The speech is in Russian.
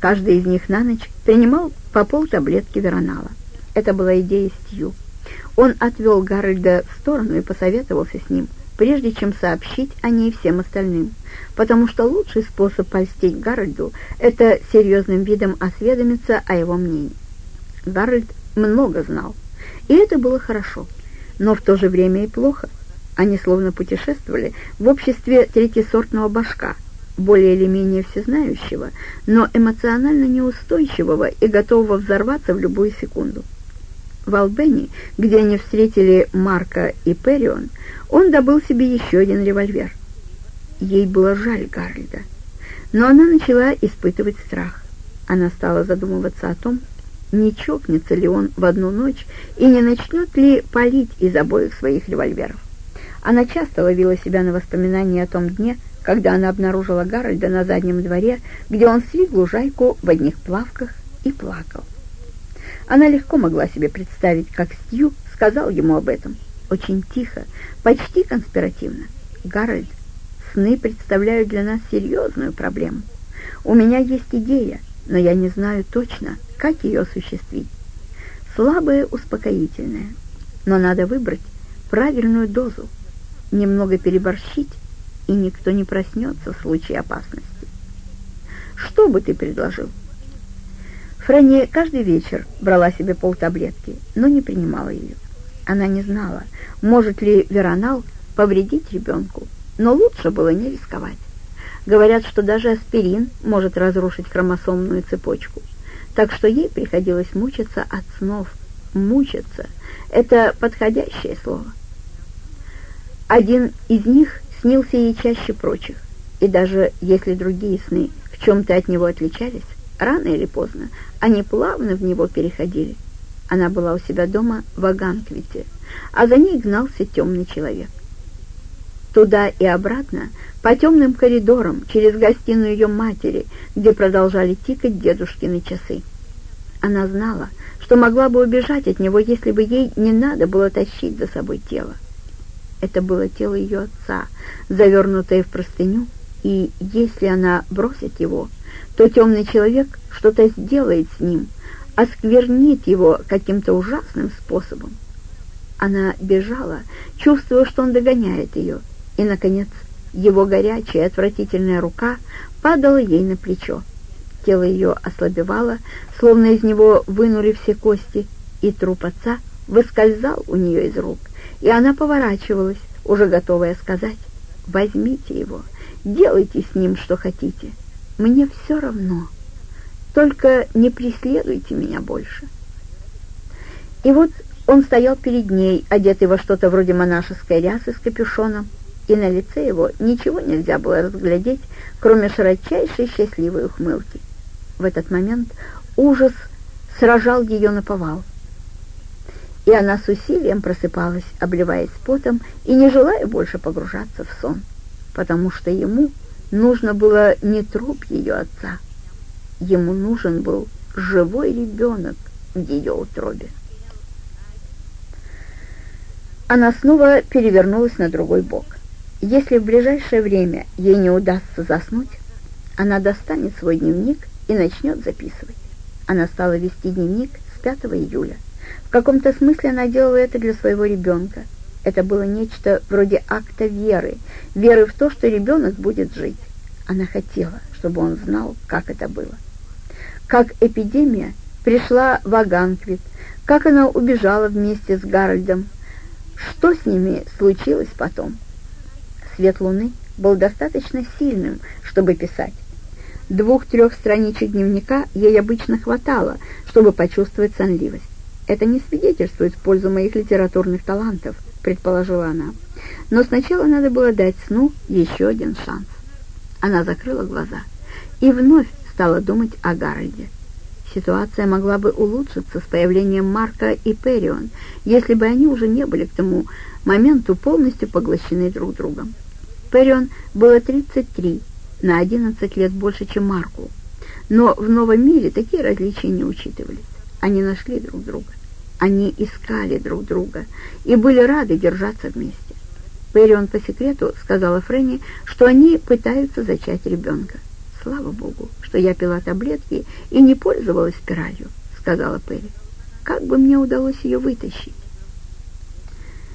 Каждый из них на ночь принимал по пол таблетки веронала. Это была идея Стью. Он отвел Гарольда в сторону и посоветовался с ним, прежде чем сообщить о ней всем остальным, потому что лучший способ польстить Гарольду — это серьезным видом осведомиться о его мнении. Гарольд много знал, и это было хорошо, но в то же время и плохо. Они словно путешествовали в обществе третьесортного башка, более или менее всезнающего, но эмоционально неустойчивого и готового взорваться в любую секунду. В Албени, где они встретили Марка и Перион, он добыл себе еще один револьвер. Ей было жаль Гарольда, но она начала испытывать страх. Она стала задумываться о том, не чокнется ли он в одну ночь и не начнет ли палить из обоих своих револьверов. Она часто ловила себя на воспоминании о том дне, когда она обнаружила Гарольда на заднем дворе, где он стриг лужайку в одних плавках и плакал. Она легко могла себе представить, как Стью сказал ему об этом. Очень тихо, почти конспиративно. «Гарольд, сны представляют для нас серьезную проблему. У меня есть идея, но я не знаю точно, как ее осуществить. Слабое успокоительное, но надо выбрать правильную дозу, немного переборщить, и никто не проснется в случае опасности. Что бы ты предложил?» Фрэнни каждый вечер брала себе полтаблетки, но не принимала ее. Она не знала, может ли веронал повредить ребенку, но лучше было не рисковать. Говорят, что даже аспирин может разрушить хромосомную цепочку, так что ей приходилось мучиться от снов. Мучиться — это подходящее слово. Один из них снился ей чаще прочих, и даже если другие сны в чем-то от него отличались, Рано или поздно они плавно в него переходили. Она была у себя дома в Аганквите, а за ней гнался темный человек. Туда и обратно, по темным коридорам, через гостиную ее матери, где продолжали тикать дедушкины часы. Она знала, что могла бы убежать от него, если бы ей не надо было тащить за собой тело. Это было тело ее отца, завернутое в простыню, и если она бросит его, то темный человек что-то сделает с ним, осквернит его каким-то ужасным способом. Она бежала, чувствуя, что он догоняет ее, и, наконец, его горячая, отвратительная рука падала ей на плечо. Тело ее ослабевало, словно из него вынули все кости, и труп отца выскользал у нее из рук, и она поворачивалась, уже готовая сказать «Возьмите его, делайте с ним, что хотите». Мне все равно. Только не преследуйте меня больше. И вот он стоял перед ней, одетый во что-то вроде монашеской рясы с капюшоном, и на лице его ничего нельзя было разглядеть, кроме широчайшей счастливой ухмылки. В этот момент ужас сражал ее на повал. И она с усилием просыпалась, обливаясь потом и не желая больше погружаться в сон, потому что ему нужно было не труп ее отца. Ему нужен был живой ребенок в ее утробе. Она снова перевернулась на другой бок. Если в ближайшее время ей не удастся заснуть, она достанет свой дневник и начнет записывать. Она стала вести дневник с 5 июля. В каком-то смысле она делала это для своего ребенка – это было нечто вроде акта веры, веры в то, что ребенок будет жить. Она хотела, чтобы он знал, как это было. Как эпидемия пришла в Аганквит, как она убежала вместе с Гарольдом, что с ними случилось потом. Свет луны был достаточно сильным, чтобы писать. Двух-трех страничек дневника ей обычно хватало, чтобы почувствовать сонливость. Это не свидетельствует в пользу моих литературных талантов, предположила она. Но сначала надо было дать сну еще один шанс. Она закрыла глаза и вновь стала думать о Гарольде. Ситуация могла бы улучшиться с появлением Марка и Перион, если бы они уже не были к тому моменту полностью поглощены друг другом. Перион было 33, на 11 лет больше, чем Марку. Но в новом мире такие различия не учитывались. Они нашли друг друга. Они искали друг друга и были рады держаться вместе. Перрион по секрету сказала Фрэнни, что они пытаются зачать ребенка. «Слава Богу, что я пила таблетки и не пользовалась спиралью», — сказала Перри. «Как бы мне удалось ее вытащить?»